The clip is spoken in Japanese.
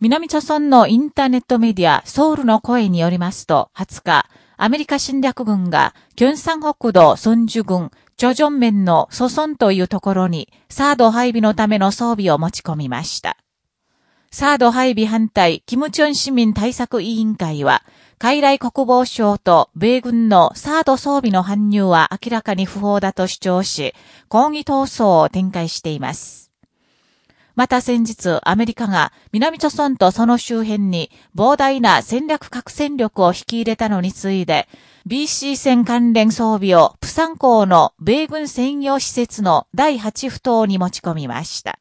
南朝村のインターネットメディアソウルの声によりますと、20日、アメリカ侵略軍が、キョンサン北道ソンジュ郡、チョジョンメンのソソンというところに、サード配備のための装備を持ち込みました。サード配備反対、キムチョン市民対策委員会は、海来国防省と米軍のサード装備の搬入は明らかに不法だと主張し、抗議闘争を展開しています。また先日、アメリカが南朝村とその周辺に膨大な戦略核戦力を引き入れたのに次いで、BC 戦関連装備をプサン港の米軍専用施設の第8不島に持ち込みました。